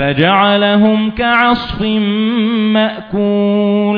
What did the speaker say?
فجعلهم كعصف مأكول.